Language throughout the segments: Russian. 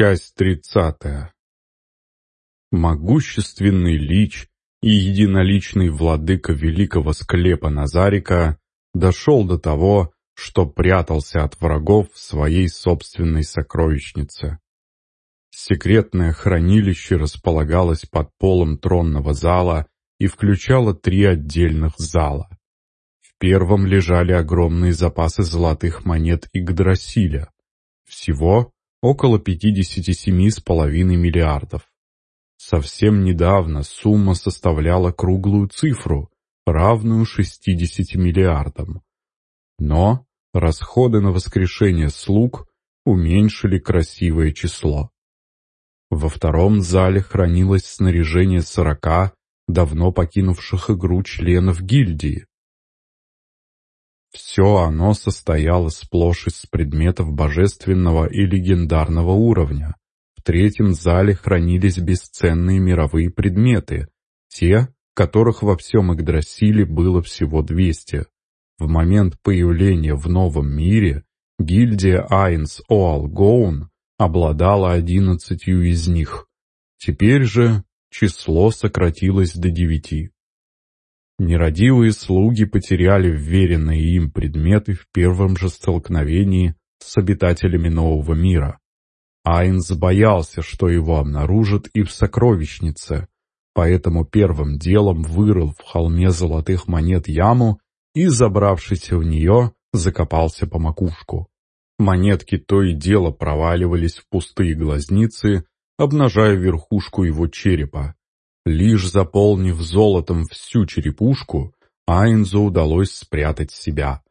Часть тридцатая. Могущественный лич и единоличный владыка великого склепа Назарика дошел до того, что прятался от врагов в своей собственной сокровищнице. Секретное хранилище располагалось под полом тронного зала и включало три отдельных зала. В первом лежали огромные запасы золотых монет Игдрасиля. Всего около 57,5 миллиардов. Совсем недавно сумма составляла круглую цифру, равную 60 миллиардам. Но расходы на воскрешение слуг уменьшили красивое число. Во втором зале хранилось снаряжение сорока давно покинувших игру членов гильдии. Все оно состояло сплошь из предметов божественного и легендарного уровня. В третьем зале хранились бесценные мировые предметы, те, которых во всем Игдрасиле было всего 200. В момент появления в новом мире гильдия Айнс Оалгоун обладала одиннадцатью из них. Теперь же число сократилось до девяти. Нерадивые слуги потеряли вверенные им предметы в первом же столкновении с обитателями нового мира. Айнс боялся, что его обнаружат и в сокровищнице, поэтому первым делом вырыл в холме золотых монет яму и, забравшись в нее, закопался по макушку. Монетки то и дело проваливались в пустые глазницы, обнажая верхушку его черепа. Лишь заполнив золотом всю черепушку, Айнзу удалось спрятать себя.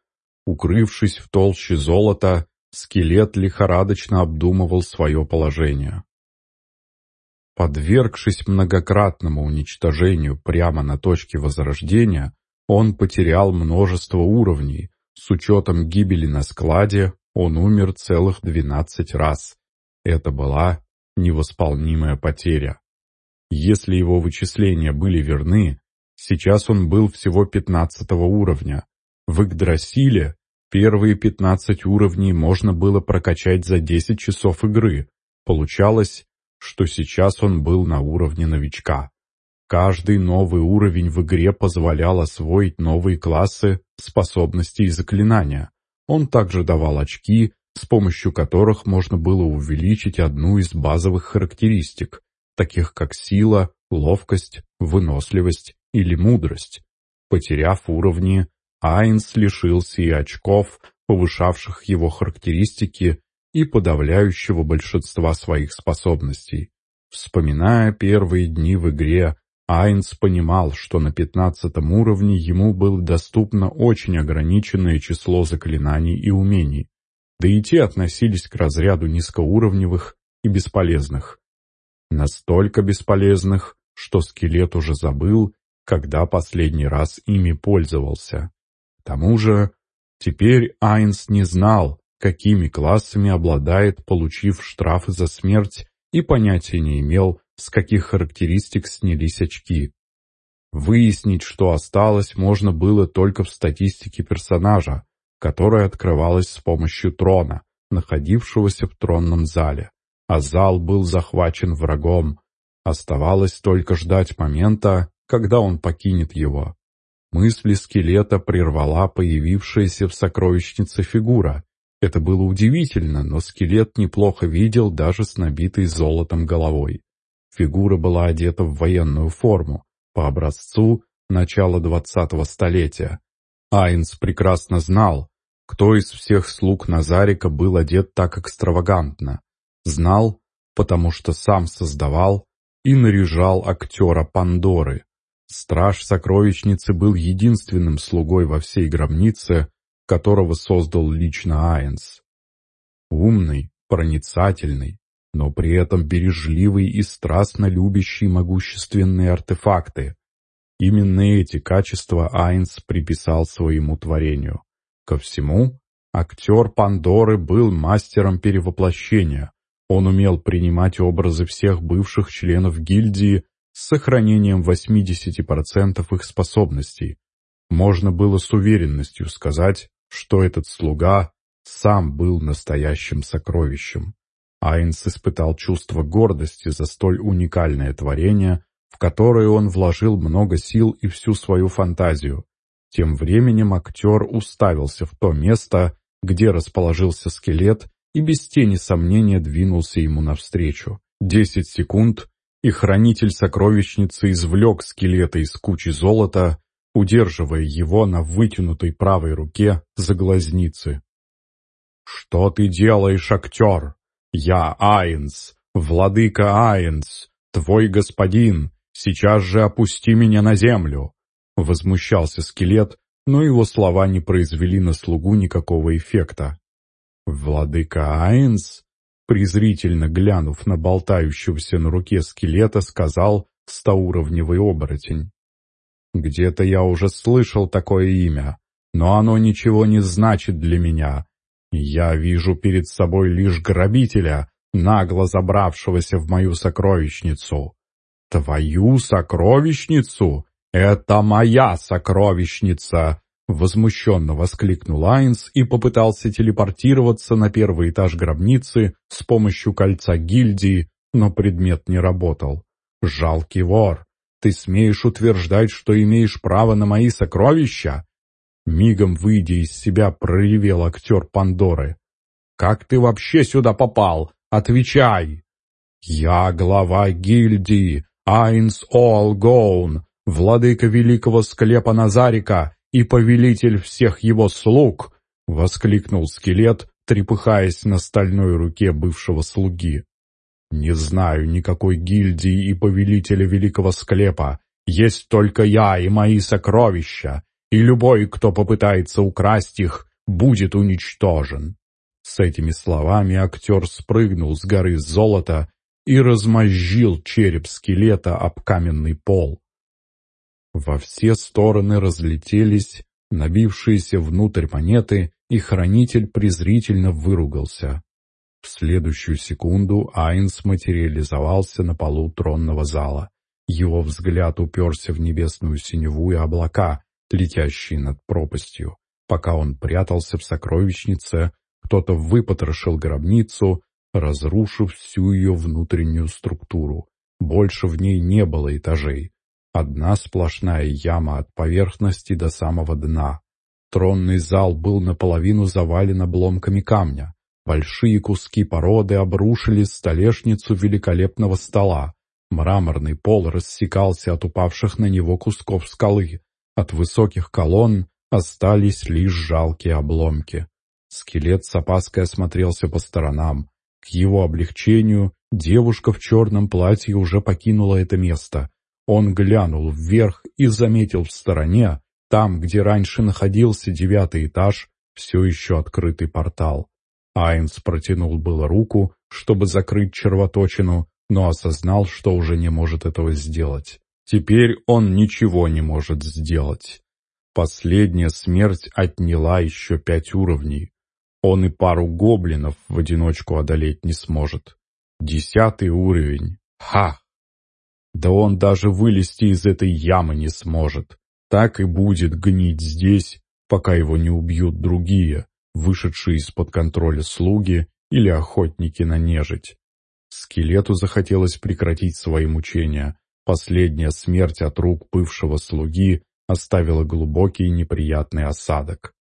Укрывшись в толще золота, скелет лихорадочно обдумывал свое положение. Подвергшись многократному уничтожению прямо на точке возрождения, он потерял множество уровней. С учетом гибели на складе он умер целых двенадцать раз. Это была невосполнимая потеря. Если его вычисления были верны, сейчас он был всего пятнадцатого уровня. В Игдрасиле первые пятнадцать уровней можно было прокачать за десять часов игры. Получалось, что сейчас он был на уровне новичка. Каждый новый уровень в игре позволял освоить новые классы, способности и заклинания. Он также давал очки, с помощью которых можно было увеличить одну из базовых характеристик, таких как сила, ловкость, выносливость или мудрость. Потеряв уровни, Айнс лишился и очков, повышавших его характеристики и подавляющего большинства своих способностей. Вспоминая первые дни в игре, Айнс понимал, что на пятнадцатом уровне ему было доступно очень ограниченное число заклинаний и умений, да и те относились к разряду низкоуровневых и бесполезных. Настолько бесполезных, что скелет уже забыл, когда последний раз ими пользовался. К тому же, теперь Айнс не знал, какими классами обладает, получив штрафы за смерть, и понятия не имел, с каких характеристик снялись очки. Выяснить, что осталось, можно было только в статистике персонажа, которая открывалась с помощью трона, находившегося в тронном зале а зал был захвачен врагом. Оставалось только ждать момента, когда он покинет его. Мысли скелета прервала появившаяся в сокровищнице фигура. Это было удивительно, но скелет неплохо видел даже с набитой золотом головой. Фигура была одета в военную форму, по образцу начала двадцатого столетия. Айнс прекрасно знал, кто из всех слуг Назарика был одет так экстравагантно. Знал, потому что сам создавал и наряжал актера Пандоры. Страж сокровищницы был единственным слугой во всей гробнице, которого создал лично Айнс. Умный, проницательный, но при этом бережливый и страстно любящий могущественные артефакты. Именно эти качества Айнс приписал своему творению. Ко всему, актер Пандоры был мастером перевоплощения, он умел принимать образы всех бывших членов гильдии с сохранением 80% их способностей. Можно было с уверенностью сказать, что этот слуга сам был настоящим сокровищем. Айнс испытал чувство гордости за столь уникальное творение, в которое он вложил много сил и всю свою фантазию. Тем временем актер уставился в то место, где расположился скелет, и без тени сомнения двинулся ему навстречу. Десять секунд, и хранитель сокровищницы извлек скелета из кучи золота, удерживая его на вытянутой правой руке за глазницы. «Что ты делаешь, актер? Я Айнс, владыка Айнс, твой господин, сейчас же опусти меня на землю!» Возмущался скелет, но его слова не произвели на слугу никакого эффекта. «Владыка Айнс?» презрительно глянув на болтающегося на руке скелета, сказал стауровневый оборотень. «Где-то я уже слышал такое имя, но оно ничего не значит для меня. Я вижу перед собой лишь грабителя, нагло забравшегося в мою сокровищницу. Твою сокровищницу? Это моя сокровищница!» Возмущенно воскликнул Айнс и попытался телепортироваться на первый этаж гробницы с помощью кольца гильдии, но предмет не работал. «Жалкий вор! Ты смеешь утверждать, что имеешь право на мои сокровища?» Мигом выйдя из себя, проревел актер Пандоры. «Как ты вообще сюда попал? Отвечай!» «Я глава гильдии, Айнс Олгоун, владыка великого склепа Назарика и повелитель всех его слуг!» — воскликнул скелет, трепыхаясь на стальной руке бывшего слуги. «Не знаю никакой гильдии и повелителя великого склепа. Есть только я и мои сокровища, и любой, кто попытается украсть их, будет уничтожен». С этими словами актер спрыгнул с горы золота и размозжил череп скелета об каменный пол. Во все стороны разлетелись набившиеся внутрь монеты, и хранитель презрительно выругался. В следующую секунду Айнс материализовался на полу тронного зала. Его взгляд уперся в небесную синеву и облака, летящие над пропастью. Пока он прятался в сокровищнице, кто-то выпотрошил гробницу, разрушив всю ее внутреннюю структуру. Больше в ней не было этажей. Одна сплошная яма от поверхности до самого дна. Тронный зал был наполовину завален обломками камня. Большие куски породы обрушили столешницу великолепного стола. Мраморный пол рассекался от упавших на него кусков скалы. От высоких колонн остались лишь жалкие обломки. Скелет с опаской осмотрелся по сторонам. К его облегчению девушка в черном платье уже покинула это место. Он глянул вверх и заметил в стороне, там, где раньше находился девятый этаж, все еще открытый портал. Айнс протянул было руку, чтобы закрыть червоточину, но осознал, что уже не может этого сделать. Теперь он ничего не может сделать. Последняя смерть отняла еще пять уровней. Он и пару гоблинов в одиночку одолеть не сможет. Десятый уровень. Ха! Да он даже вылезти из этой ямы не сможет. Так и будет гнить здесь, пока его не убьют другие, вышедшие из-под контроля слуги или охотники на нежить. Скелету захотелось прекратить свои мучения. Последняя смерть от рук бывшего слуги оставила глубокий неприятный осадок.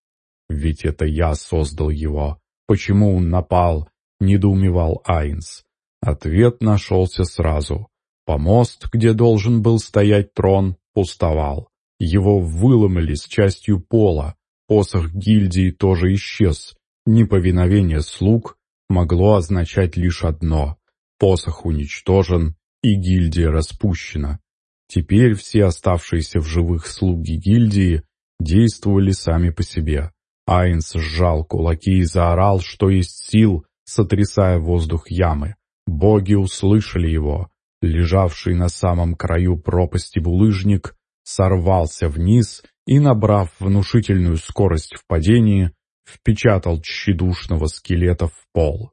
«Ведь это я создал его. Почему он напал?» — недоумевал Айнс. Ответ нашелся сразу. Помост, где должен был стоять трон, пустовал. Его выломали с частью пола. Посох гильдии тоже исчез. Неповиновение слуг могло означать лишь одно. Посох уничтожен, и гильдия распущена. Теперь все оставшиеся в живых слуги гильдии действовали сами по себе. Айнс сжал кулаки и заорал, что есть сил, сотрясая воздух ямы. Боги услышали его. Лежавший на самом краю пропасти булыжник сорвался вниз и, набрав внушительную скорость в падении, впечатал тщедушного скелета в пол.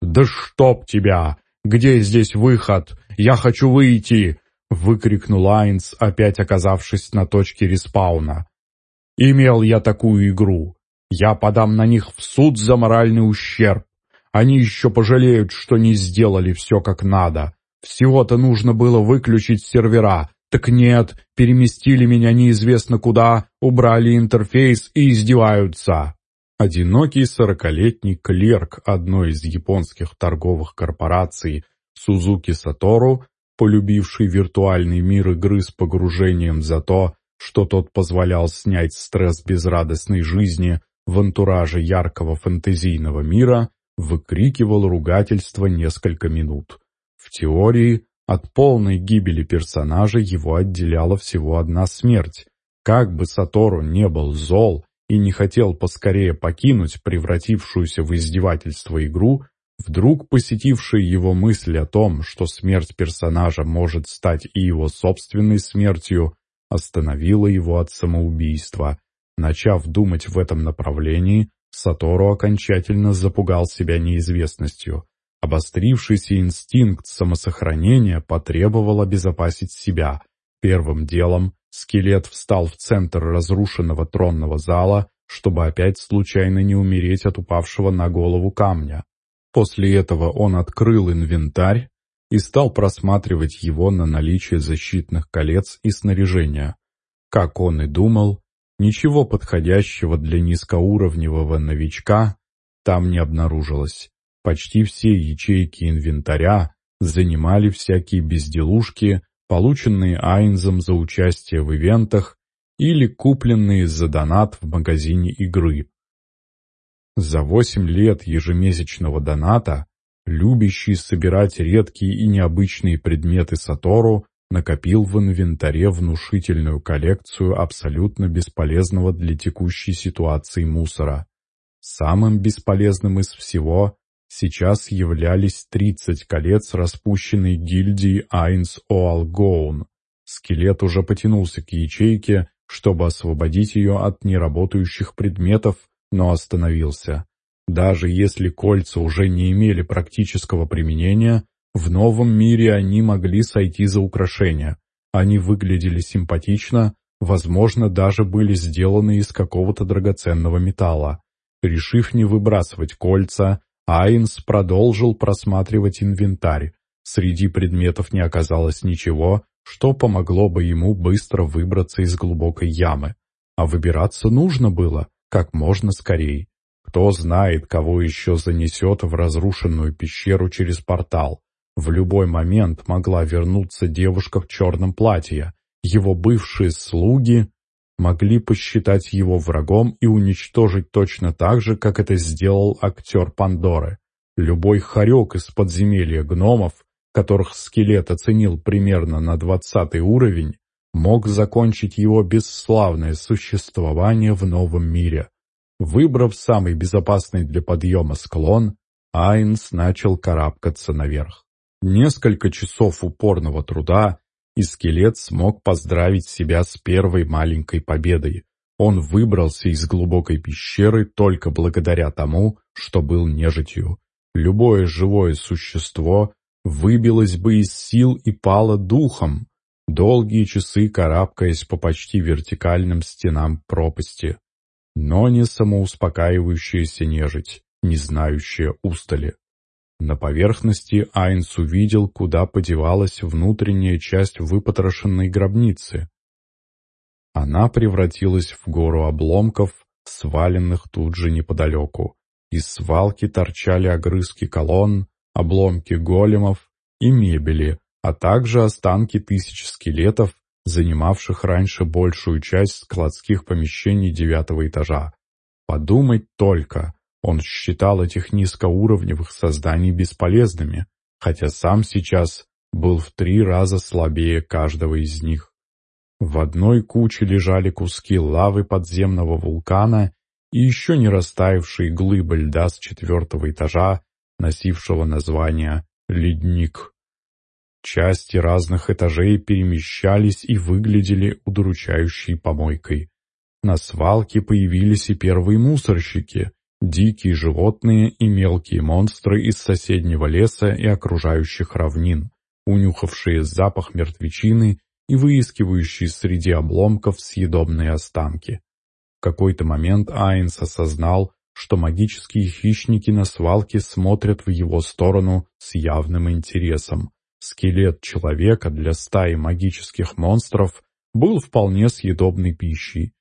«Да чтоб тебя! Где здесь выход? Я хочу выйти!» — выкрикнул Айнс, опять оказавшись на точке респауна. «Имел я такую игру. Я подам на них в суд за моральный ущерб. Они еще пожалеют, что не сделали все как надо. Всего-то нужно было выключить сервера. Так нет, переместили меня неизвестно куда, убрали интерфейс и издеваются. Одинокий сорокалетний клерк одной из японских торговых корпораций Сузуки Сатору, полюбивший виртуальный мир игры с погружением за то, что тот позволял снять стресс безрадостной жизни в антураже яркого фэнтезийного мира, выкрикивал ругательство несколько минут. В теории, от полной гибели персонажа его отделяла всего одна смерть. Как бы Сатору не был зол и не хотел поскорее покинуть превратившуюся в издевательство игру, вдруг посетившая его мысль о том, что смерть персонажа может стать и его собственной смертью, остановила его от самоубийства. Начав думать в этом направлении, Сатору окончательно запугал себя неизвестностью. Обострившийся инстинкт самосохранения потребовал обезопасить себя. Первым делом скелет встал в центр разрушенного тронного зала, чтобы опять случайно не умереть от упавшего на голову камня. После этого он открыл инвентарь и стал просматривать его на наличие защитных колец и снаряжения. Как он и думал, Ничего подходящего для низкоуровневого новичка там не обнаружилось. Почти все ячейки инвентаря занимали всякие безделушки, полученные Айнзом за участие в ивентах или купленные за донат в магазине игры. За 8 лет ежемесячного доната любящий собирать редкие и необычные предметы Сатору накопил в инвентаре внушительную коллекцию абсолютно бесполезного для текущей ситуации мусора. Самым бесполезным из всего сейчас являлись 30 колец распущенной гильдии Айнс Оалгоун. Скелет уже потянулся к ячейке, чтобы освободить ее от неработающих предметов, но остановился. Даже если кольца уже не имели практического применения, в новом мире они могли сойти за украшения. Они выглядели симпатично, возможно, даже были сделаны из какого-то драгоценного металла. Решив не выбрасывать кольца, Айнс продолжил просматривать инвентарь. Среди предметов не оказалось ничего, что помогло бы ему быстро выбраться из глубокой ямы. А выбираться нужно было как можно скорее. Кто знает, кого еще занесет в разрушенную пещеру через портал. В любой момент могла вернуться девушка в черном платье. Его бывшие слуги могли посчитать его врагом и уничтожить точно так же, как это сделал актер Пандоры. Любой хорек из подземелья гномов, которых скелет оценил примерно на двадцатый уровень, мог закончить его бесславное существование в новом мире. Выбрав самый безопасный для подъема склон, Айнс начал карабкаться наверх. Несколько часов упорного труда, и скелет смог поздравить себя с первой маленькой победой. Он выбрался из глубокой пещеры только благодаря тому, что был нежитью. Любое живое существо выбилось бы из сил и пало духом, долгие часы карабкаясь по почти вертикальным стенам пропасти. Но не самоуспокаивающаяся нежить, не знающая устали. На поверхности Айнс увидел, куда подевалась внутренняя часть выпотрошенной гробницы. Она превратилась в гору обломков, сваленных тут же неподалеку. Из свалки торчали огрызки колонн, обломки големов и мебели, а также останки тысяч скелетов, занимавших раньше большую часть складских помещений девятого этажа. Подумать только, он считал этих низкоуровневых созданий бесполезными, хотя сам сейчас был в три раза слабее каждого из них. В одной куче лежали куски лавы подземного вулкана и еще не растаявшие глыбы льда с четвертого этажа, носившего название «Ледник». Части разных этажей перемещались и выглядели удручающей помойкой. На свалке появились и первые мусорщики — дикие животные и мелкие монстры из соседнего леса и окружающих равнин, унюхавшие запах мертвечины и выискивающие среди обломков съедобные останки. В какой-то момент Айнс осознал, что магические хищники на свалке смотрят в его сторону с явным интересом. Скелет человека для стаи магических монстров был вполне съедобной пищей.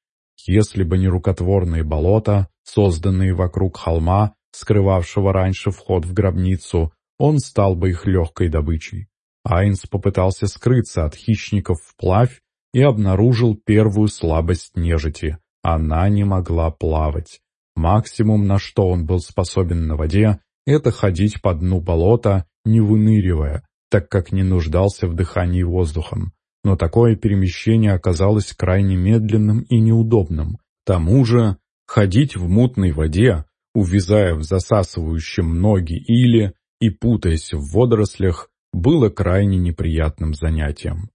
Если бы не рукотворные болота, созданные вокруг холма, скрывавшего раньше вход в гробницу, он стал бы их легкой добычей. Айнс попытался скрыться от хищников вплавь и обнаружил первую слабость нежити. Она не могла плавать. Максимум, на что он был способен на воде, это ходить по дну болота, не выныривая, так как не нуждался в дыхании воздухом. Но такое перемещение оказалось крайне медленным и неудобным. К тому же, ходить в мутной воде, увязая в засасывающем ноги или и путаясь в водорослях, было крайне неприятным занятием.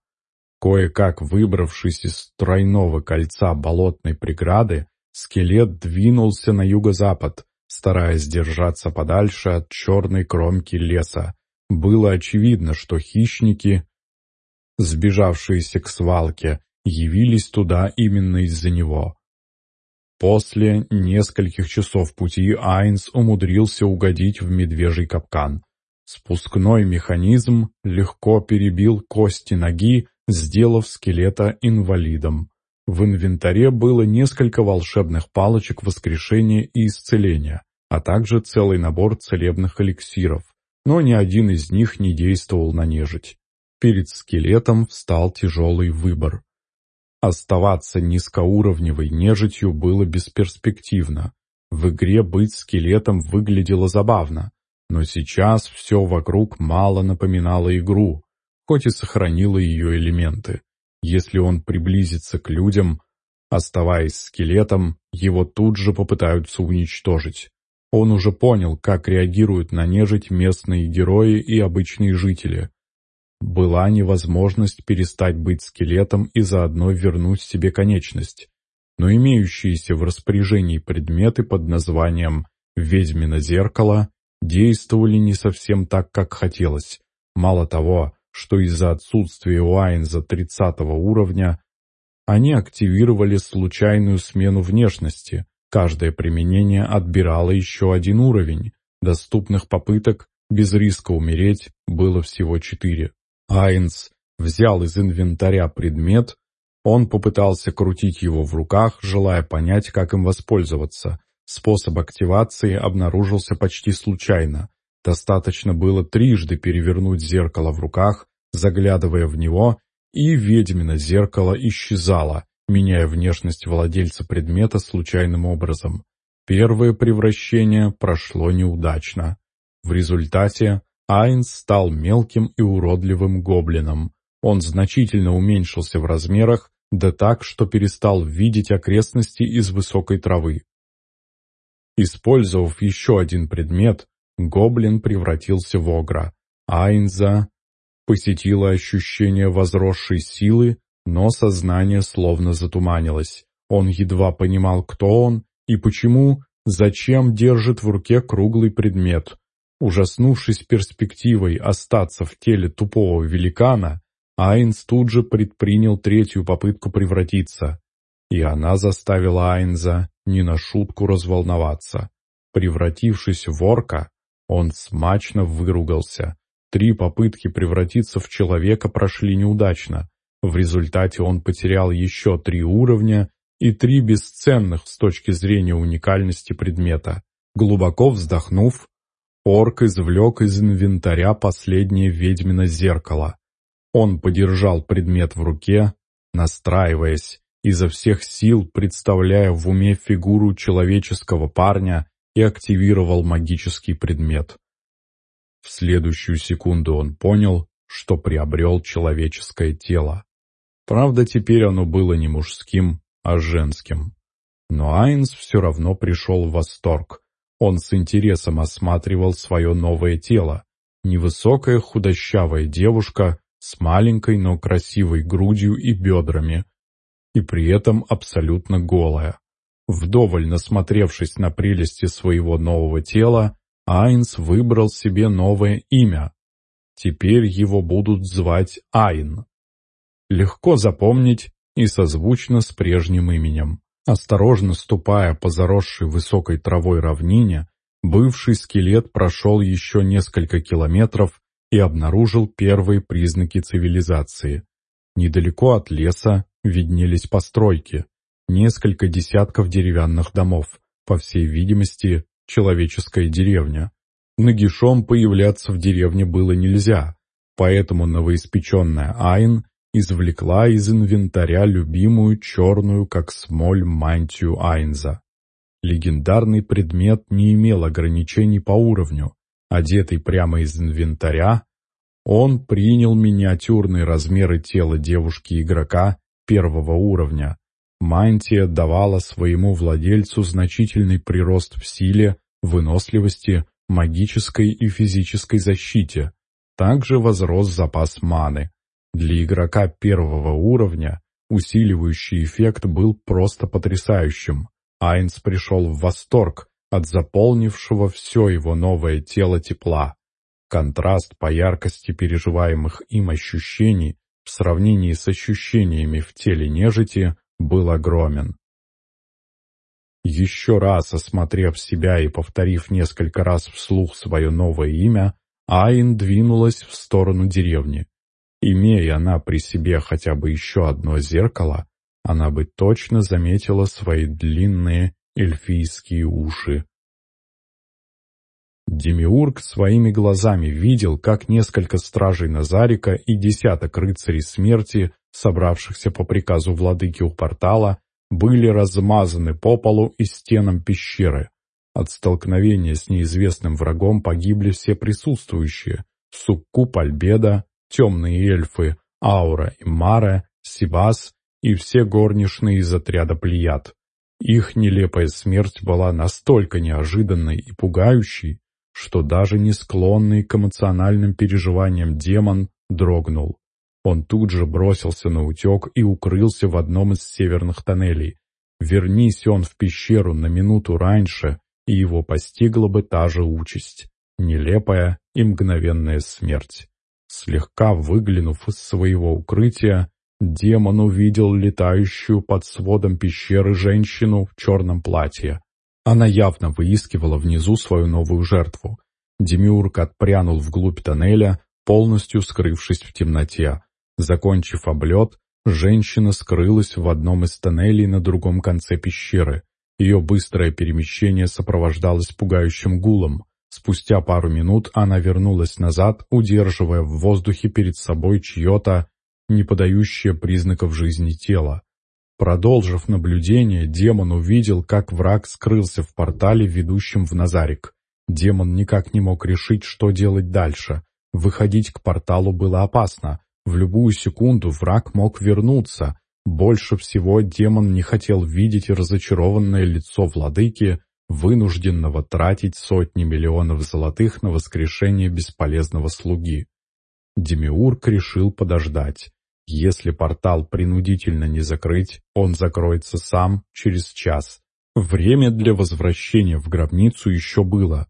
Кое-как выбравшись из тройного кольца болотной преграды, скелет двинулся на юго-запад, стараясь держаться подальше от черной кромки леса. Было очевидно, что хищники, сбежавшиеся к свалке, явились туда именно из-за него. После нескольких часов пути Айнс умудрился угодить в медвежий капкан. Спускной механизм легко перебил кости ноги, сделав скелета инвалидом. В инвентаре было несколько волшебных палочек воскрешения и исцеления, а также целый набор целебных эликсиров, но ни один из них не действовал на нежить. Перед скелетом встал тяжелый выбор. Оставаться низкоуровневой нежитью было бесперспективно. В игре быть скелетом выглядело забавно, но сейчас все вокруг мало напоминало игру, хоть и сохранило ее элементы. Если он приблизится к людям, оставаясь скелетом, его тут же попытаются уничтожить. Он уже понял, как реагируют на нежить местные герои и обычные жители. Была невозможность перестать быть скелетом и заодно вернуть себе конечность. Но имеющиеся в распоряжении предметы под названием «Ведьмино зеркало» действовали не совсем так, как хотелось. Мало того, что из-за отсутствия Уайнза 30 уровня они активировали случайную смену внешности. Каждое применение отбирало еще один уровень. Доступных попыток без риска умереть было всего четыре. Айнс взял из инвентаря предмет, он попытался крутить его в руках, желая понять, как им воспользоваться. Способ активации обнаружился почти случайно. Достаточно было трижды перевернуть зеркало в руках, заглядывая в него, и ведьмино зеркало исчезало, меняя внешность владельца предмета случайным образом. Первое превращение прошло неудачно. В результате Айнс стал мелким и уродливым гоблином. Он значительно уменьшился в размерах, да так, что перестал видеть окрестности из высокой травы. Использовав еще один предмет, гоблин превратился в огра. Айнза посетило ощущение возросшей силы, но сознание словно затуманилось. Он едва понимал, кто он и почему, зачем держит в руке круглый предмет. Ужаснувшись перспективой остаться в теле тупого великана, Айнс тут же предпринял третью попытку превратиться. И она заставила Айнза не на шутку разволноваться. Превратившись в орка, он смачно выругался. Три попытки превратиться в человека прошли неудачно. В результате он потерял еще три уровня и три бесценных с точки зрения уникальности предмета. Глубоко вздохнув, орк извлек из инвентаря последнее ведьмино зеркало. Он подержал предмет в руке, настраиваясь, изо всех сил представляя в уме фигуру человеческого парня и активировал магический предмет. В следующую секунду он понял, что приобрел человеческое тело. Правда, теперь оно было не мужским, а женским. Но Айнс все равно пришел в восторг. Он с интересом осматривал свое новое тело. Невысокая худощавая девушка с маленькой, но красивой грудью и бедрами, и при этом абсолютно голая. Вдоволь насмотревшись на прелести своего нового тела, Айнс выбрал себе новое имя. Теперь его будут звать Айн. Легко запомнить и созвучно с прежним именем. Осторожно ступая по заросшей высокой травой равнине, бывший скелет прошел еще несколько километров и обнаружил первые признаки цивилизации. Недалеко от леса виднелись постройки, несколько десятков деревянных домов, по всей видимости, человеческая деревня. Нагишом появляться в деревне было нельзя, поэтому новоиспеченная Айн извлекла из инвентаря любимую черную, как смоль, мантию Айнза. Легендарный предмет не имел ограничений по уровню. Одетый прямо из инвентаря, он принял миниатюрные размеры тела девушки-игрока первого уровня. Мантия давала своему владельцу значительный прирост в силе, выносливости, магической и физической защите. Также возрос запас маны. Для игрока первого уровня усиливающий эффект был просто потрясающим. Айнс пришел в восторг от заполнившего все его новое тело тепла. Контраст по яркости переживаемых им ощущений в сравнении с ощущениями в теле нежити был огромен. Еще раз осмотрев себя и повторив несколько раз вслух свое новое имя, Айн двинулась в сторону деревни. Имея она при себе хотя бы еще одно зеркало, она бы точно заметила свои длинные эльфийские уши. Демиург своими глазами видел, как несколько стражей Назарика и десяток рыцарей смерти, собравшихся по приказу владыки у портала, были размазаны по полу и стенам пещеры. От столкновения с неизвестным врагом погибли все присутствующие — Суккуб Альбеда, темные эльфы, Аура и Мара, Сибас и все горничные из отряда Плеяд. Их нелепая смерть была настолько неожиданной и пугающей, что даже не склонный к эмоциональным переживаниям демон дрогнул. Он тут же бросился на утек и укрылся в одном из северных тоннелей. Вернись он в пещеру на минуту раньше, и его постигла бы та же участь — нелепая и мгновенная смерть. Слегка выглянув из своего укрытия, демон увидел летающую под сводом пещеры женщину в черном платье. Она явно выискивала внизу свою новую жертву. Демиург отпрянул вглубь тоннеля, полностью скрывшись в темноте. Закончив облет, женщина скрылась в одном из тоннелей на другом конце пещеры. Ее быстрое перемещение сопровождалось пугающим гулом. Спустя пару минут она вернулась назад, удерживая в воздухе перед собой чье-то, не подающее признаков жизни тело. Продолжив наблюдение, демон увидел, как враг скрылся в портале, ведущем в Назарик. Демон никак не мог решить, что делать дальше. Выходить к порталу было опасно. В любую секунду враг мог вернуться. Больше всего демон не хотел видеть разочарованное лицо владыки, вынужденного тратить сотни миллионов золотых на воскрешение бесполезного слуги. Демиург решил подождать. Если портал принудительно не закрыть, он закроется сам через час. Время для возвращения в гробницу еще было.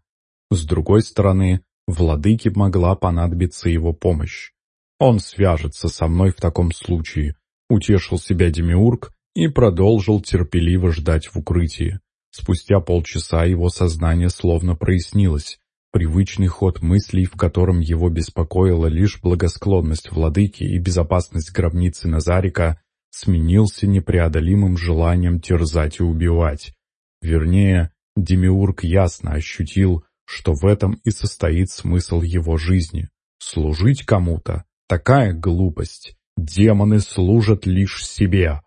С другой стороны, владыке могла понадобиться его помощь. Он свяжется со мной в таком случае, утешил себя Демиург и продолжил терпеливо ждать в укрытии. Спустя полчаса его сознание словно прояснилось. Привычный ход мыслей, в котором его беспокоила лишь благосклонность владыки и безопасность гробницы Назарика, сменился непреодолимым желанием терзать и убивать. Вернее, Демиург ясно ощутил, что в этом и состоит смысл его жизни. Служить кому-то — такая глупость. Демоны служат лишь себе.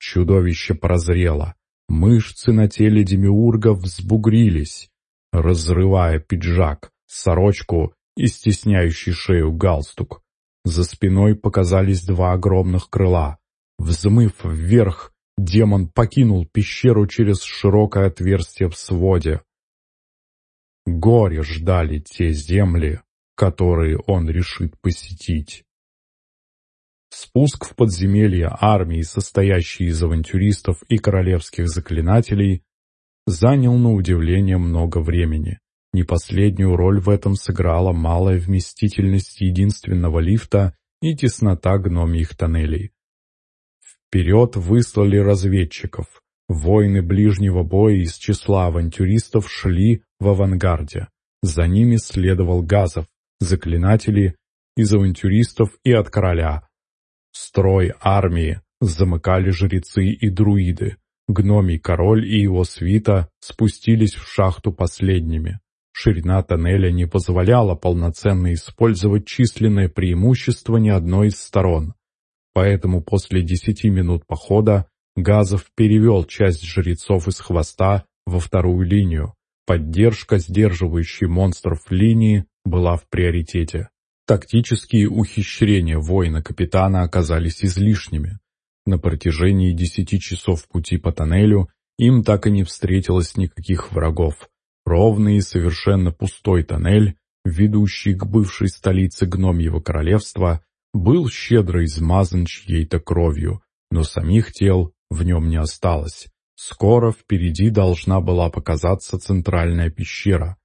Чудовище прозрело. Мышцы на теле Демиурга взбугрились разрывая пиджак, сорочку и стесняющий шею галстук. За спиной показались два огромных крыла. Взмыв вверх, демон покинул пещеру через широкое отверстие в своде. Горе ждали те земли, которые он решит посетить. Спуск в подземелье армии, состоящей из авантюристов и королевских заклинателей, занял на удивление много времени. Не последнюю роль в этом сыграла малая вместительность единственного лифта и теснота гномьих тоннелей. Вперед выслали разведчиков. Воины ближнего боя из числа авантюристов шли в авангарде. За ними следовал Газов, заклинатели из авантюристов и от короля. Строй армии замыкали жрецы и друиды. Гномий король и его свита спустились в шахту последними. Ширина тоннеля не позволяла полноценно использовать численное преимущество ни одной из сторон. Поэтому после десяти минут похода Газов перевел часть жрецов из хвоста во вторую линию. Поддержка, сдерживающей монстров линии, была в приоритете. Тактические ухищрения воина-капитана оказались излишними. На протяжении десяти часов пути по тоннелю им так и не встретилось никаких врагов. Ровный и совершенно пустой тоннель, ведущий к бывшей столице гномьего королевства, был щедро измазан чьей-то кровью, но самих тел в нем не осталось. Скоро впереди должна была показаться центральная пещера.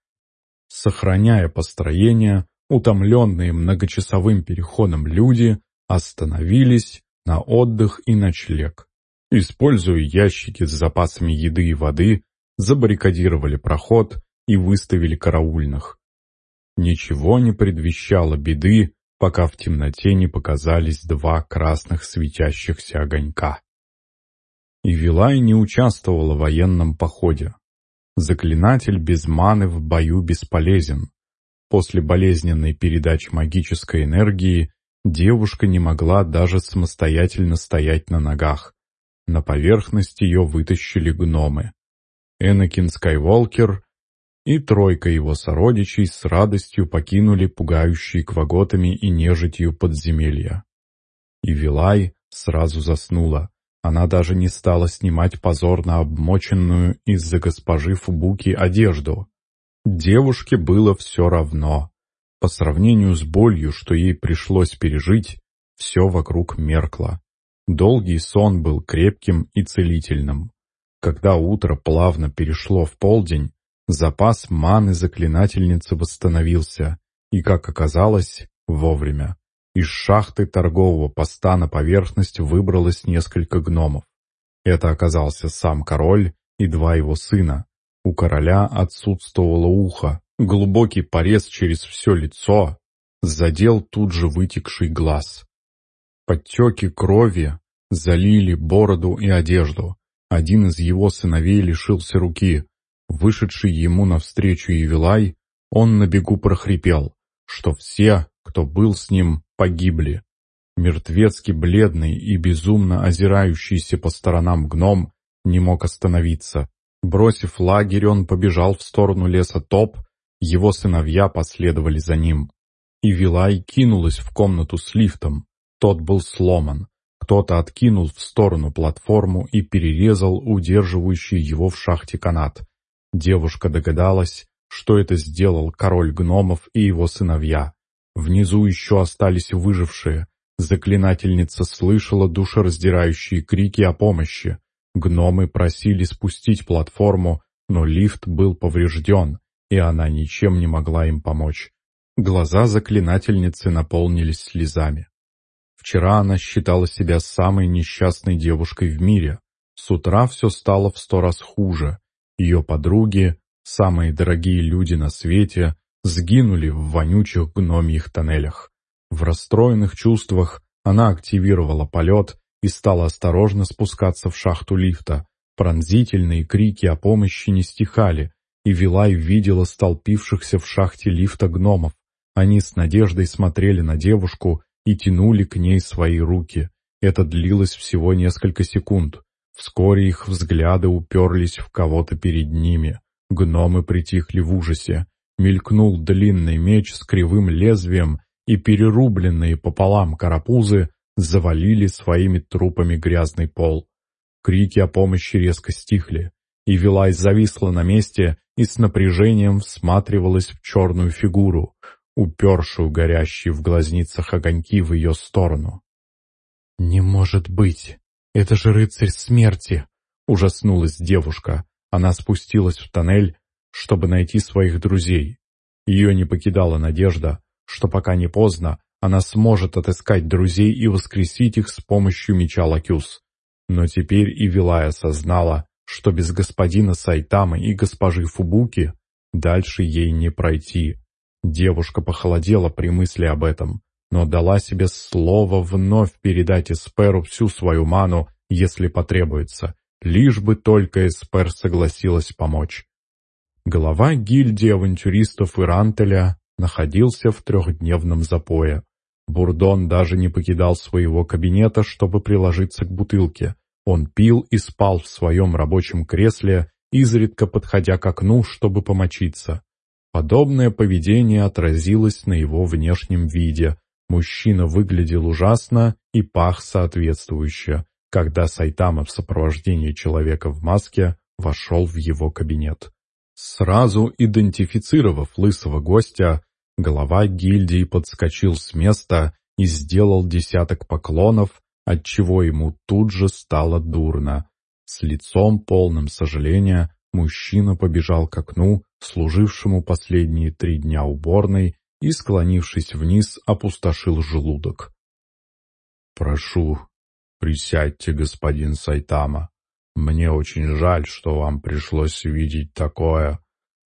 Сохраняя построение, утомленные многочасовым переходом люди остановились на отдых и ночлег. Используя ящики с запасами еды и воды, забаррикадировали проход и выставили караульных. Ничего не предвещало беды, пока в темноте не показались два красных светящихся огонька. И Вилай не участвовала в военном походе. Заклинатель без маны в бою бесполезен. После болезненной передачи магической энергии девушка не могла даже самостоятельно стоять на ногах. На поверхность ее вытащили гномы. Энакин Скайволкер и тройка его сородичей с радостью покинули пугающие кваготами и нежитью подземелья. И Вилай сразу заснула. Она даже не стала снимать позорно обмоченную из-за госпожи Фубуки одежду. Девушке было все равно. По сравнению с болью, что ей пришлось пережить, все вокруг меркло. Долгий сон был крепким и целительным. Когда утро плавно перешло в полдень, Запас маны заклинательницы восстановился, и, как оказалось, вовремя. Из шахты торгового поста на поверхность выбралось несколько гномов. Это оказался сам король и два его сына. У короля отсутствовало ухо, глубокий порез через все лицо, задел тут же вытекший глаз. Подтеки крови залили бороду и одежду. Один из его сыновей лишился руки, Вышедший ему навстречу Евилай, он на бегу прохрипел, что все, кто был с ним, погибли. Мертвецки бледный и безумно озирающийся по сторонам гном не мог остановиться. Бросив лагерь, он побежал в сторону леса Топ, его сыновья последовали за ним. И Вилай кинулась в комнату с лифтом. Тот был сломан. Кто-то откинул в сторону платформу и перерезал удерживающий его в шахте канат. Девушка догадалась, что это сделал король гномов и его сыновья. Внизу еще остались выжившие. Заклинательница слышала душераздирающие крики о помощи. Гномы просили спустить платформу, но лифт был поврежден, и она ничем не могла им помочь. Глаза заклинательницы наполнились слезами. Вчера она считала себя самой несчастной девушкой в мире. С утра все стало в сто раз хуже. Ее подруги, самые дорогие люди на свете, сгинули в вонючих гномьих тоннелях. В расстроенных чувствах она активировала полет и стала осторожно спускаться в шахту лифта. Пронзительные крики о помощи не стихали, и Вилай видела столпившихся в шахте лифта гномов. Они с надеждой смотрели на девушку и тянули к ней свои руки. Это длилось всего несколько секунд. Вскоре их взгляды уперлись в кого-то перед ними. Гномы притихли в ужасе. Мелькнул длинный меч с кривым лезвием, и перерубленные пополам карапузы завалили своими трупами грязный пол. Крики о помощи резко стихли, и Вилай зависла на месте и с напряжением всматривалась в черную фигуру, упершую горящие в глазницах огоньки в ее сторону. «Не может быть!» «Это же рыцарь смерти!» — ужаснулась девушка. Она спустилась в тоннель, чтобы найти своих друзей. Ее не покидала надежда, что пока не поздно, она сможет отыскать друзей и воскресить их с помощью меча Лакюс. Но теперь и Вилая осознала, что без господина Сайтамы и госпожи Фубуки дальше ей не пройти. Девушка похолодела при мысли об этом, но дала себе слово вновь передать Эсперу всю свою ману, если потребуется, лишь бы только Эспер согласилась помочь. Глава гильдии авантюристов Ирантеля находился в трехдневном запое. Бурдон даже не покидал своего кабинета, чтобы приложиться к бутылке. Он пил и спал в своем рабочем кресле, изредка подходя к окну, чтобы помочиться. Подобное поведение отразилось на его внешнем виде. Мужчина выглядел ужасно и пах соответствующе, когда Сайтама в сопровождении человека в маске вошел в его кабинет. Сразу идентифицировав лысого гостя, глава гильдии подскочил с места и сделал десяток поклонов, отчего ему тут же стало дурно. С лицом полным сожаления мужчина побежал к окну, служившему последние три дня уборной, и, склонившись вниз, опустошил желудок. «Прошу, присядьте, господин Сайтама. Мне очень жаль, что вам пришлось видеть такое».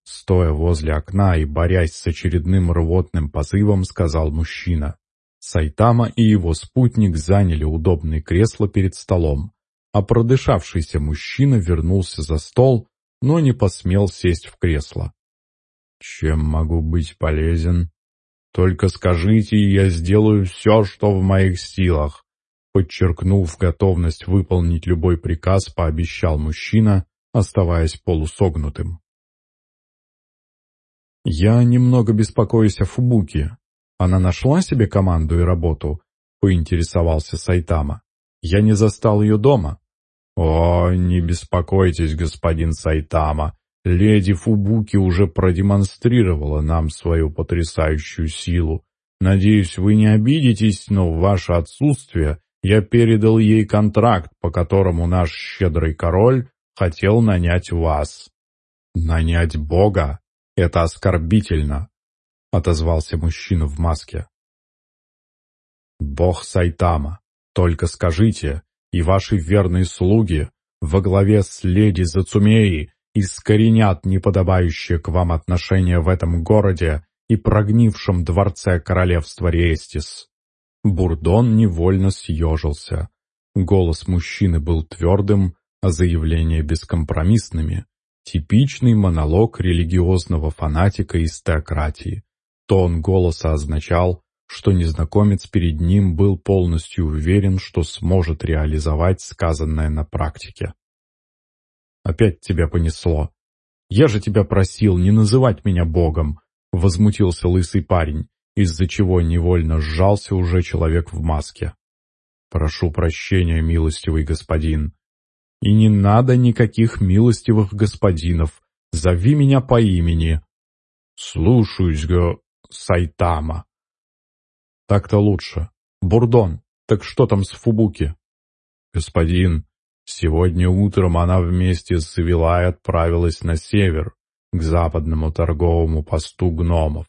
Стоя возле окна и борясь с очередным рвотным позывом, сказал мужчина. Сайтама и его спутник заняли удобные кресла перед столом, а продышавшийся мужчина вернулся за стол, но не посмел сесть в кресло. «Чем могу быть полезен?» Только скажите, и я сделаю все, что в моих силах. Подчеркнув готовность выполнить любой приказ, пообещал мужчина, оставаясь полусогнутым. «Я немного беспокоюсь о Фубуке. Она нашла себе команду и работу?» — поинтересовался Сайтама. «Я не застал ее дома». «О, не беспокойтесь, господин Сайтама. Леди Фубуки уже продемонстрировала нам свою потрясающую силу. Надеюсь, вы не обидитесь, но в ваше отсутствие я передал ей контракт, по которому наш щедрый король хотел нанять вас. Нанять Бога — это оскорбительно, — отозвался мужчина в маске. Бог Сайтама, только скажите, и ваши верные слуги во главе с леди Зацумеи искоренят неподобающее к вам отношение в этом городе и прогнившем дворце королевства Рестис». Бурдон невольно съежился. Голос мужчины был твердым, а заявления бескомпромиссными. Типичный монолог религиозного фанатика из теократии. Тон голоса означал, что незнакомец перед ним был полностью уверен, что сможет реализовать сказанное на практике. Опять тебя понесло. Я же тебя просил не называть меня богом, — возмутился лысый парень, из-за чего невольно сжался уже человек в маске. Прошу прощения, милостивый господин. И не надо никаких милостивых господинов. Зови меня по имени. Слушаюсь, го... Сайтама. Так-то лучше. Бурдон, так что там с Фубуки? Господин, Сегодня утром она вместе с Савилай отправилась на север, к западному торговому посту гномов.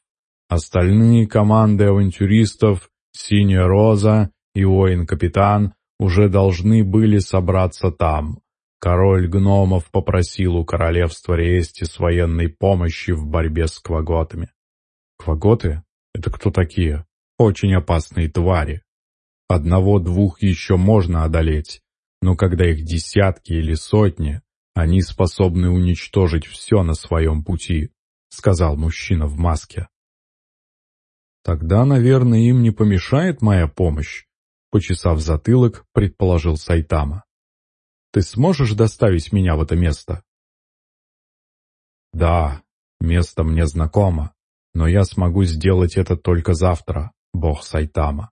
Остальные команды авантюристов, Синяя Роза и Воин-Капитан, уже должны были собраться там. Король гномов попросил у королевства с военной помощи в борьбе с кваготами. Кваготы? Это кто такие? Очень опасные твари. Одного-двух еще можно одолеть, но когда их десятки или сотни, они способны уничтожить все на своем пути», — сказал мужчина в маске. «Тогда, наверное, им не помешает моя помощь», — почесав затылок, предположил Сайтама. «Ты сможешь доставить меня в это место?» «Да, место мне знакомо, но я смогу сделать это только завтра, бог Сайтама».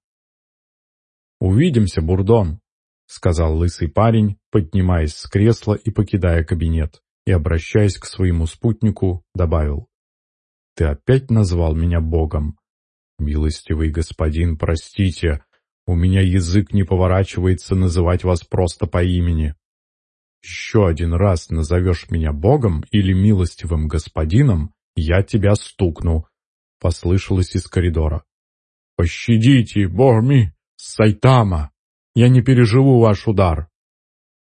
«Увидимся, Бурдон», — сказал лысый парень, поднимаясь с кресла и покидая кабинет, и, обращаясь к своему спутнику, добавил. «Ты опять назвал меня Богом? Милостивый господин, простите, у меня язык не поворачивается называть вас просто по имени. Еще один раз назовешь меня Богом или милостивым господином, я тебя стукну», — послышалось из коридора. «Пощадите, Бог ми, Сайтама!» Я не переживу ваш удар».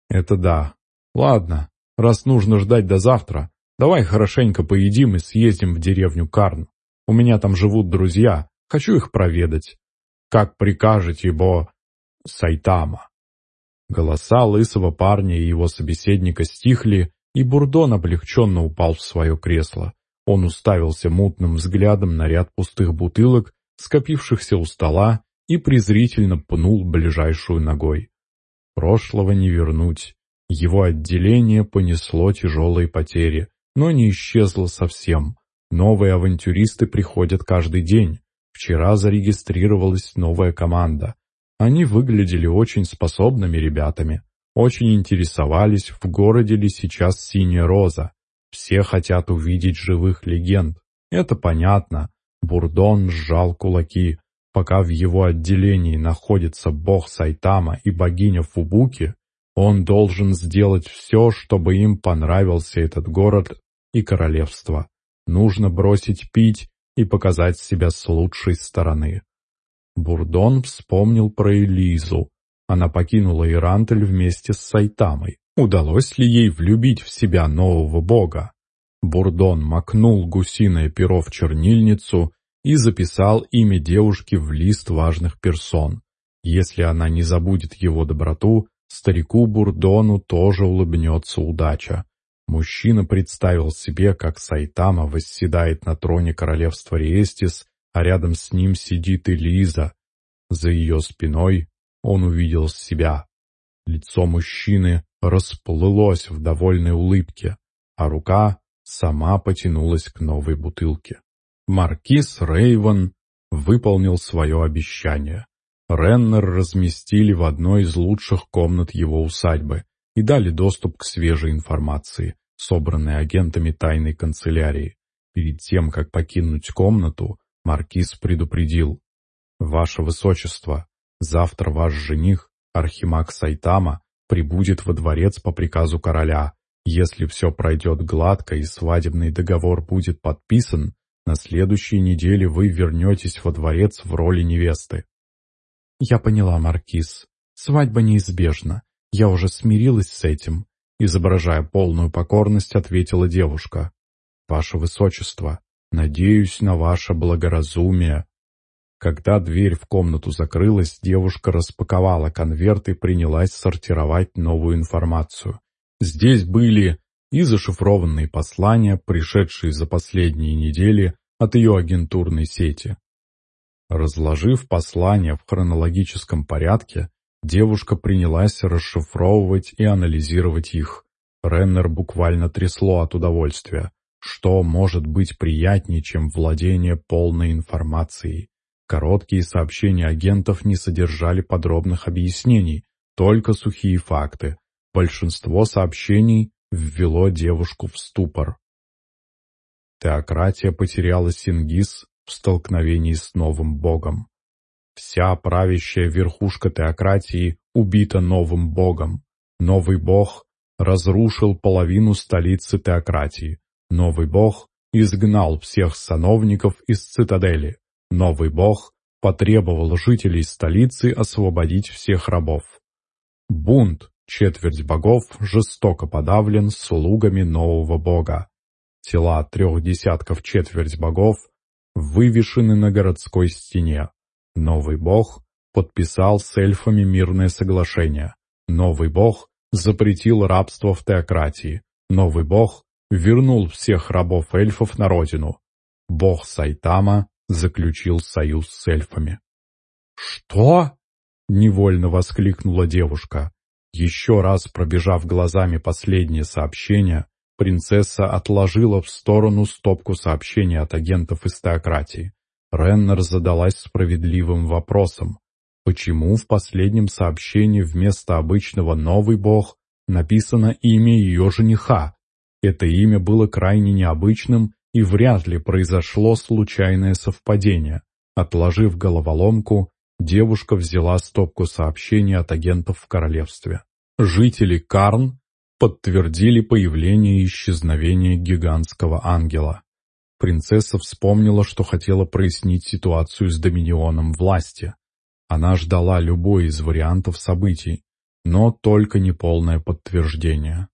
«Это да. Ладно, Раз нужно ждать до завтра, давай хорошенько поедим и съездим в деревню Карн. У меня там живут друзья, хочу их проведать. Как прикажете, бо... Сайтама». Голоса лысого парня и его собеседника стихли, и Бурдон облегченно упал в свое кресло. Он уставился мутным взглядом на ряд пустых бутылок, скопившихся у стола, и презрительно пнул ближайшую ногой. Прошлого не вернуть. Его отделение понесло тяжелые потери, но не исчезло совсем. Новые авантюристы приходят каждый день. Вчера зарегистрировалась новая команда. Они выглядели очень способными ребятами. Очень интересовались, в городе ли сейчас Синяя Роза. Все хотят увидеть живых легенд. Это понятно. Бурдон сжал кулаки. Пока в его отделении находится бог Сайтама и богиня Фубуки, он должен сделать все, чтобы им понравился этот город и королевство. Нужно бросить пить и показать себя с лучшей стороны. Бурдон вспомнил про Элизу. Она покинула Ирантель вместе с Сайтамой. Удалось ли ей влюбить в себя нового бога? Бурдон макнул гусиное перо в чернильницу и записал имя девушки в лист важных персон. Если она не забудет его доброту, старику Бурдону тоже улыбнется удача. Мужчина представил себе, как Сайтама восседает на троне королевства Риестис, а рядом с ним сидит Элиза. За ее спиной он увидел себя. Лицо мужчины расплылось в довольной улыбке, а рука сама потянулась к новой бутылке. Маркиз Рейвен выполнил свое обещание. Реннер разместили в одной из лучших комнат его усадьбы и дали доступ к свежей информации, собранной агентами тайной канцелярии. Перед тем, как покинуть комнату, Маркиз предупредил. «Ваше Высочество, завтра ваш жених, Архимаг Сайтама, прибудет во дворец по приказу короля. Если все пройдет гладко и свадебный договор будет подписан, на следующей неделе вы вернетесь во дворец в роли невесты». «Я поняла, Маркиз. Свадьба неизбежна. Я уже смирилась с этим», — изображая полную покорность, ответила девушка. «Ваше Высочество, надеюсь на ваше благоразумие». Когда дверь в комнату закрылась, девушка распаковала конверт и принялась сортировать новую информацию. Здесь были и зашифрованные послания, пришедшие за последние недели от ее агентурной сети. Разложив послания в хронологическом порядке, девушка принялась расшифровывать и анализировать их. Реннер буквально трясло от удовольствия. Что может быть приятнее, чем владение полной информацией? Короткие сообщения агентов не содержали подробных объяснений, только сухие факты. Большинство сообщений ввело девушку в ступор. Теократия потеряла Сингис в столкновении с новым богом. Вся правящая верхушка теократии убита новым богом. Новый бог разрушил половину столицы теократии. Новый бог изгнал всех сановников из цитадели. Новый бог потребовал жителей столицы освободить всех рабов. Бунт Четверть богов жестоко подавлен слугами нового бога. Тела трех десятков четверть богов вывешены на городской стене. Новый бог подписал с эльфами мирное соглашение. Новый бог запретил рабство в теократии. Новый бог вернул всех рабов эльфов на родину. Бог Сайтама заключил союз с эльфами. «Что?» — невольно воскликнула девушка. Еще раз пробежав глазами последнее сообщение, принцесса отложила в сторону стопку сообщений от агентов из теократии. Реннер задалась справедливым вопросом. Почему в последнем сообщении вместо обычного «новый бог» написано имя ее жениха? Это имя было крайне необычным и вряд ли произошло случайное совпадение. Отложив головоломку, девушка взяла стопку сообщений от агентов в королевстве. Жители Карн подтвердили появление и исчезновение гигантского ангела. Принцесса вспомнила, что хотела прояснить ситуацию с доминионом власти. Она ждала любой из вариантов событий, но только не полное подтверждение.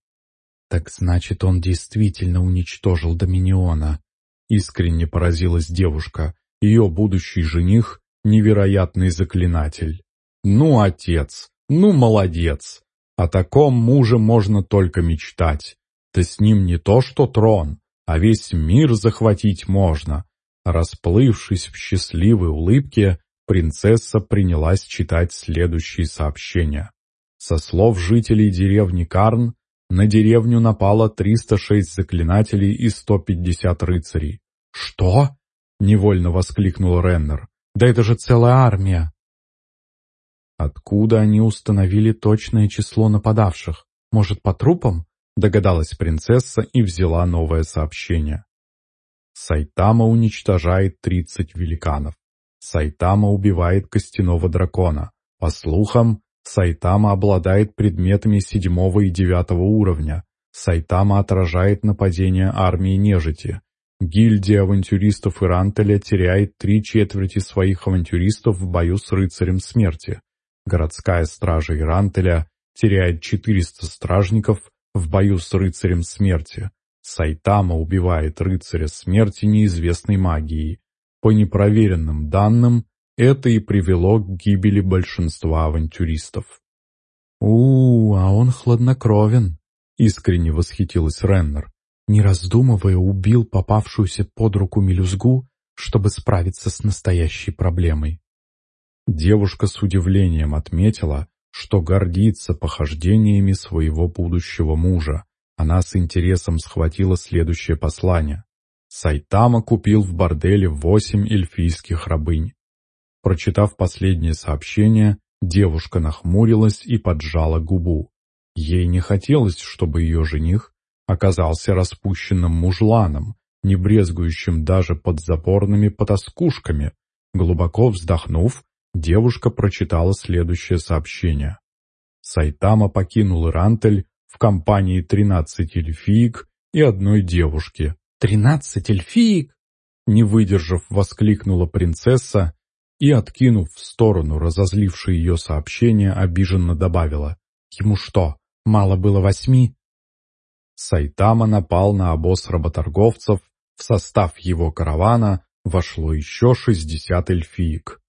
Так значит, он действительно уничтожил Доминиона. Искренне поразилась девушка. Ее будущий жених — невероятный заклинатель. Ну, отец, ну, молодец. О таком муже можно только мечтать. Да с ним не то что трон, а весь мир захватить можно. Расплывшись в счастливой улыбке, принцесса принялась читать следующие сообщения. Со слов жителей деревни Карн, на деревню напало 306 заклинателей и 150 рыцарей. «Что?» — невольно воскликнул Реннер. «Да это же целая армия!» Откуда они установили точное число нападавших? Может, по трупам? Догадалась принцесса и взяла новое сообщение. Сайтама уничтожает 30 великанов. Сайтама убивает костяного дракона. По слухам, Сайтама обладает предметами седьмого и девятого уровня. Сайтама отражает нападение армии нежити. Гильдия авантюристов Ирантеля теряет три четверти своих авантюристов в бою с рыцарем смерти. Городская стража Ирантеля теряет 400 стражников в бою с рыцарем смерти. Сайтама убивает рыцаря смерти неизвестной магией. По непроверенным данным, это и привело к гибели большинства авантюристов. у, -у а он хладнокровен», — искренне восхитилась Реннер. Не раздумывая, убил попавшуюся под руку мелюзгу, чтобы справиться с настоящей проблемой. Девушка с удивлением отметила, что гордится похождениями своего будущего мужа. Она с интересом схватила следующее послание. Сайтама купил в борделе восемь эльфийских рабынь. Прочитав последнее сообщение, девушка нахмурилась и поджала губу. Ей не хотелось, чтобы ее жених оказался распущенным мужланом, не брезгующим даже подзапорными потаскушками. Глубоко вздохнув, девушка прочитала следующее сообщение. Сайтама покинул Ирантель в компании 13 эльфиек и одной девушки. «Тринадцать эльфиек!» Не выдержав, воскликнула принцесса и, откинув в сторону разозлившее ее сообщение, обиженно добавила. «Ему что, мало было восьми?» Сайтама напал на обоз работорговцев, в состав его каравана вошло еще шестьдесят эльфиек.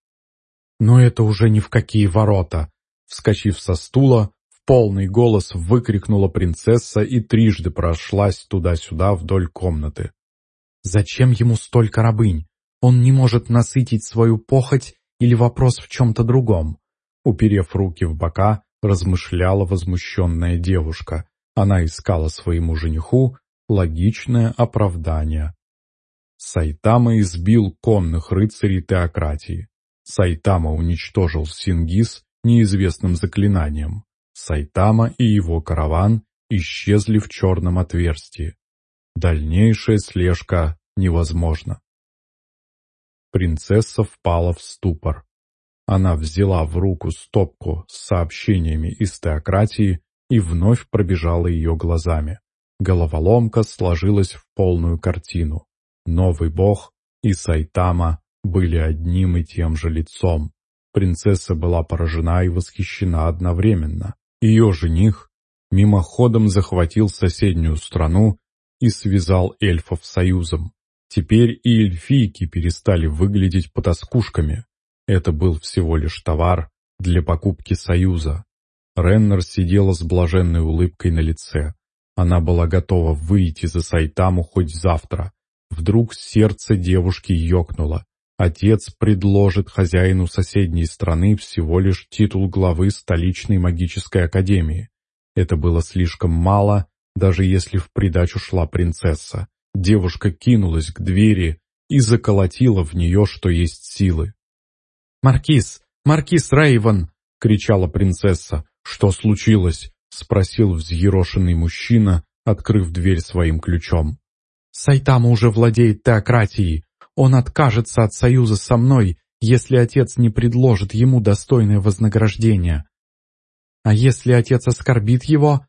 «Но это уже ни в какие ворота!» Вскочив со стула, в полный голос выкрикнула принцесса и трижды прошлась туда-сюда вдоль комнаты. «Зачем ему столько рабынь? Он не может насытить свою похоть или вопрос в чем-то другом?» Уперев руки в бока, размышляла возмущенная девушка. Она искала своему жениху логичное оправдание. Сайтама избил конных рыцарей теократии. Сайтама уничтожил Сингис неизвестным заклинанием. Сайтама и его караван исчезли в черном отверстии. Дальнейшая слежка невозможна. Принцесса впала в ступор. Она взяла в руку стопку с сообщениями из теократии и вновь пробежала ее глазами. Головоломка сложилась в полную картину. Новый бог и Сайтама были одним и тем же лицом. Принцесса была поражена и восхищена одновременно. Ее жених мимоходом захватил соседнюю страну и связал эльфов союзом. Теперь и эльфийки перестали выглядеть потаскушками. Это был всего лишь товар для покупки союза. Реннер сидела с блаженной улыбкой на лице. Она была готова выйти за Сайтаму хоть завтра. Вдруг сердце девушки ёкнуло. Отец предложит хозяину соседней страны всего лишь титул главы столичной магической академии. Это было слишком мало, даже если в придачу шла принцесса. Девушка кинулась к двери и заколотила в нее, что есть силы. «Маркиз! Маркиз Рейвен!» — кричала принцесса. «Что случилось?» — спросил взъерошенный мужчина, открыв дверь своим ключом. «Сайтама уже владеет теократией. Он откажется от союза со мной, если отец не предложит ему достойное вознаграждение. А если отец оскорбит его,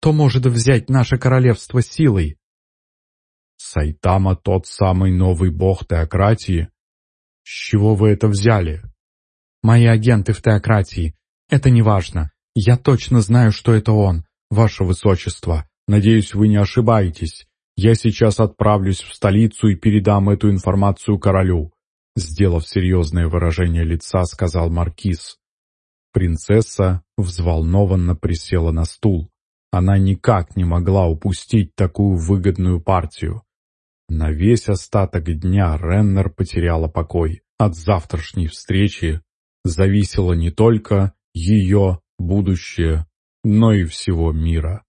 то может взять наше королевство силой. Сайтама тот самый новый бог теократии? С чего вы это взяли? Мои агенты в теократии. Это не важно. Я точно знаю, что это он, ваше высочество. Надеюсь, вы не ошибаетесь. Я сейчас отправлюсь в столицу и передам эту информацию королю», сделав серьезное выражение лица, сказал Маркиз. Принцесса взволнованно присела на стул. Она никак не могла упустить такую выгодную партию. На весь остаток дня Реннер потеряла покой. От завтрашней встречи зависело не только ее будущее, но и всего мира.